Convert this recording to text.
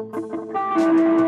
Música